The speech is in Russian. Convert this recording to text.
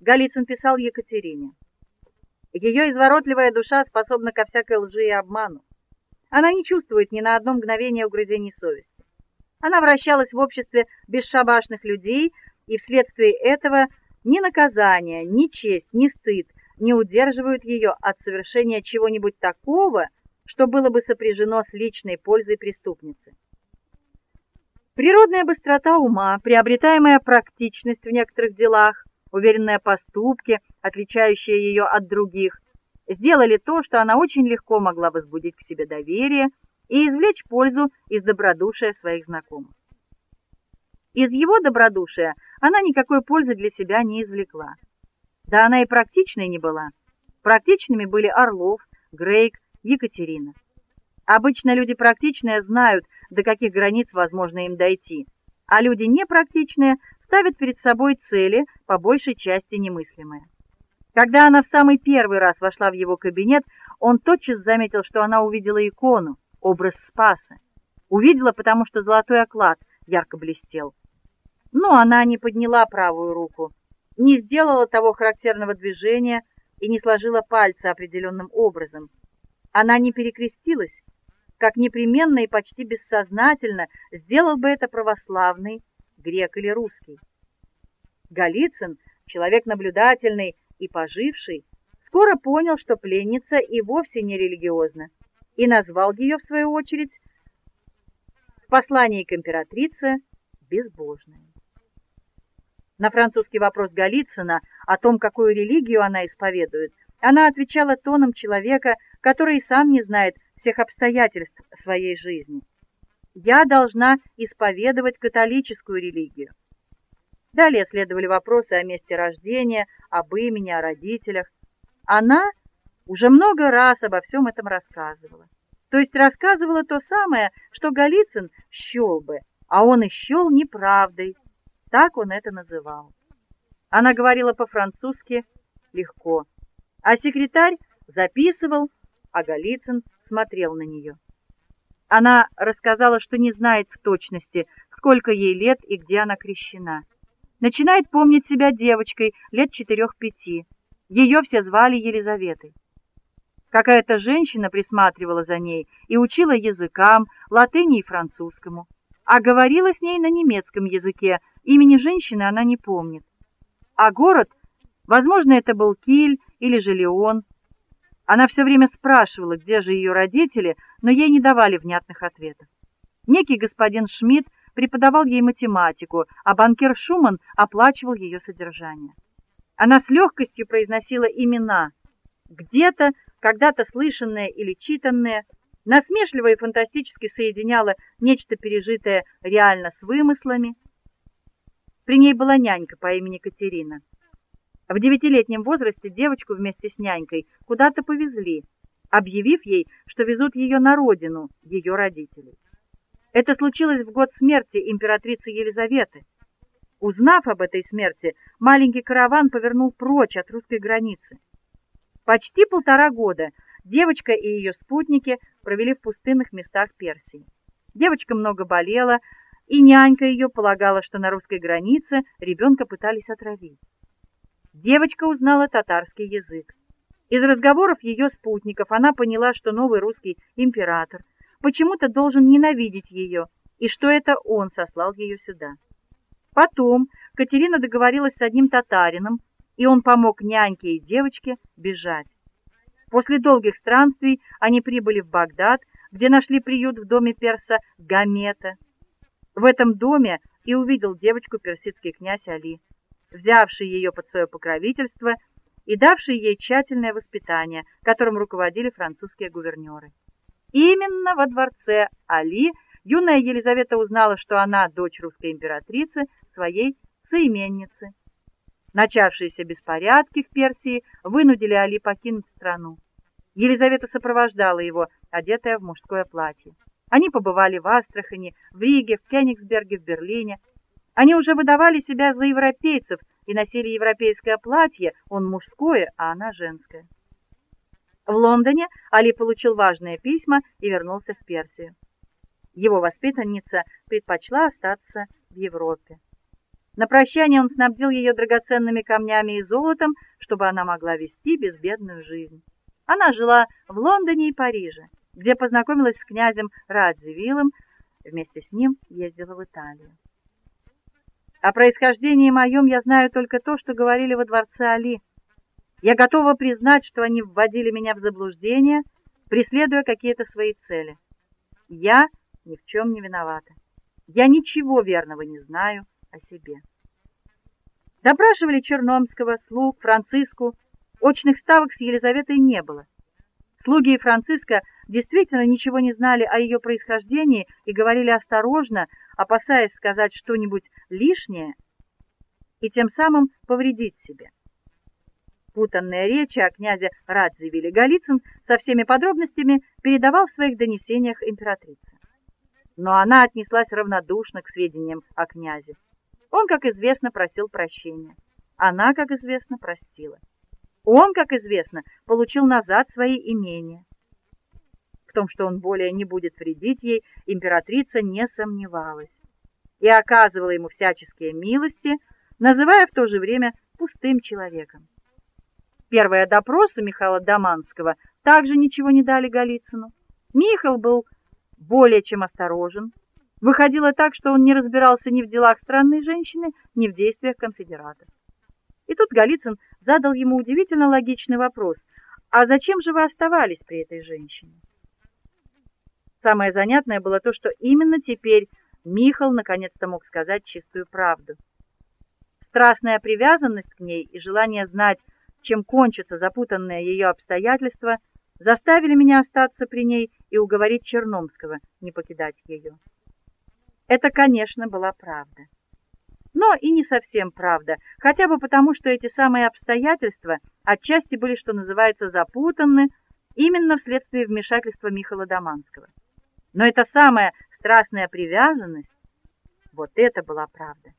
Голицын писал Екатерине. Ее изворотливая душа способна ко всякой лжи и обману. Она не чувствует ни на одно мгновение угрызений совести. Она вращалась в обществе бесшабашных людей, и вследствие этого ни наказание, ни честь, ни стыд не удерживают ее от совершения чего-нибудь такого, что было бы сопряжено с личной пользой преступницы. Природная быстрота ума, приобретаемая практичность в некоторых делах, уверенные поступки, отличающие ее от других, сделали то, что она очень легко могла возбудить к себе доверие и извлечь пользу из добродушия своих знакомых. Из его добродушия она никакой пользы для себя не извлекла. Да она и практичной не была. Практичными были Орлов, Грейк, Екатерина. Обычно люди практичные знают, до каких границ возможно им дойти, а люди непрактичные ставят перед собой цели, по большей части немыслимые. Когда она в самый первый раз вошла в его кабинет, он тотчас заметил, что она увидела икону, образ Спаса. Увидела, потому что золотой оклад ярко блестел. Но она не подняла правую руку, не сделала того характерного движения и не сложила пальцы определенным образом. Она не перекрестилась, как непременно и почти бессознательно сделал бы это православный грек или русский. Голицын, человек наблюдательный и поживший, скоро понял, что пленница и вовсе не религиозна, и назвал ее в свою очередь в послании к императрице безбожной. На французский вопрос Голицына о том, какую религию она исповедует, она отвечала тоном человека, который сам не знает всех обстоятельств своей жизни. Я должна исповедовать католическую религию. Далее следовали вопросы о месте рождения, об имени, о родителях. Она уже много раз обо всем этом рассказывала. То есть рассказывала то самое, что Голицын счёл бы, а он и счёл неправдой. Так он это называл. Она говорила по-французски легко, а секретарь записывал, а Голицын смотрел на нее. Она рассказала, что не знает в точности, сколько ей лет и где она крещена. Начинает помнить себя девочкой лет четырех-пяти. Ее все звали Елизаветой. Какая-то женщина присматривала за ней и учила языкам, латыни и французскому, а говорила с ней на немецком языке. Имени женщины она не помнит. А город, возможно, это был Киль или же Леон, она все время спрашивала, где же ее родители, но ей не давали внятных ответов. Некий господин Шмидт преподавал ей математику, а банкир Шуман оплачивал ее содержание. Она с легкостью произносила имена, где-то, когда-то слышанные или читанные, насмешливо и фантастически соединяла нечто пережитое реально с вымыслами. При ней была нянька по имени Катерина. В девятилетнем возрасте девочку вместе с нянькой куда-то повезли, объявив ей, что везут ее на родину ее родителей. Это случилось в год смерти императрицы Елизаветы. Узнав об этой смерти, маленький караван повернул прочь от русской границы. Почти полтора года девочка и ее спутники провели в пустынных местах Персии. Девочка много болела, и нянька ее полагала, что на русской границе ребенка пытались отравить. Девочка узнала татарский язык. Из разговоров ее спутников она поняла, что новый русский император почему-то должен ненавидеть ее, и что это он сослал ее сюда. Потом Катерина договорилась с одним татарином, и он помог няньке и девочке бежать. После долгих странствий они прибыли в Багдад, где нашли приют в доме перса Гамета. В этом доме и увидел девочку персидский князь Али взявший ее под свое покровительство и давший ей тщательное воспитание, которым руководили французские гувернёры. Именно во дворце Али юная Елизавета узнала, что она дочь русской императрицы, своей соименницы. Начавшиеся беспорядки в Персии вынудили Али покинуть страну. Елизавета сопровождала его, одетая в мужское платье. Они побывали в Астрахани, в Риге, в Кёнигсберге, в Берлине, они уже выдавали себя за европейцев и носили европейское платье, он мужское, а она женское. В Лондоне Али получил важные письма и вернулся в Персию. Его воспитанница предпочла остаться в Европе. На прощание он снабдил ее драгоценными камнями и золотом, чтобы она могла вести безбедную жизнь. Она жила в Лондоне и Париже, где познакомилась с князем Радзивиллом, вместе с ним ездила в Италию. О происхождении моем я знаю только то, что говорили во дворце Али. Я готова признать, что они вводили меня в заблуждение, преследуя какие-то свои цели. Я ни в чем не виновата. Я ничего верного не знаю о себе. Допрашивали Черномского, слуг, Франциску. Очных ставок с Елизаветой не было. Слуги и Франциска действительно ничего не знали о ее происхождении и говорили осторожно, опасаясь сказать что-нибудь лишнее и тем самым повредить себе. Путанные речи о князе Радзивилле Голицын со всеми подробностями передавал в своих донесениях императрице. Но она отнеслась равнодушно к сведениям о князе. Он, как известно, просил прощения. Она, как известно, простила. Он, как известно, получил назад свои имения. В том, что он более не будет вредить ей, императрица не сомневалась и оказывала ему всяческие милости, называя в то же время пустым человеком. Первые допросы Михаила Доманского также ничего не дали Голицыну. Михаил был более чем осторожен. Выходило так, что он не разбирался ни в делах странной женщины, ни в действиях конфедератов. И тут Голицын задал ему удивительно логичный вопрос: "А зачем же вы оставались при этой женщине?" Самое занятное было то, что именно теперь Михаил наконец-то мог сказать чистую правду. Страстная привязанность к ней и желание знать, чем кончатся запутанные ее обстоятельства, заставили меня остаться при ней и уговорить Черномского не покидать ее. Это, конечно, была правда но и не совсем правда, хотя бы потому, что эти самые обстоятельства отчасти были, что называется, запутаны именно вследствие вмешательства Михаила Доманского. Но эта самая страстная привязанность вот это была правда.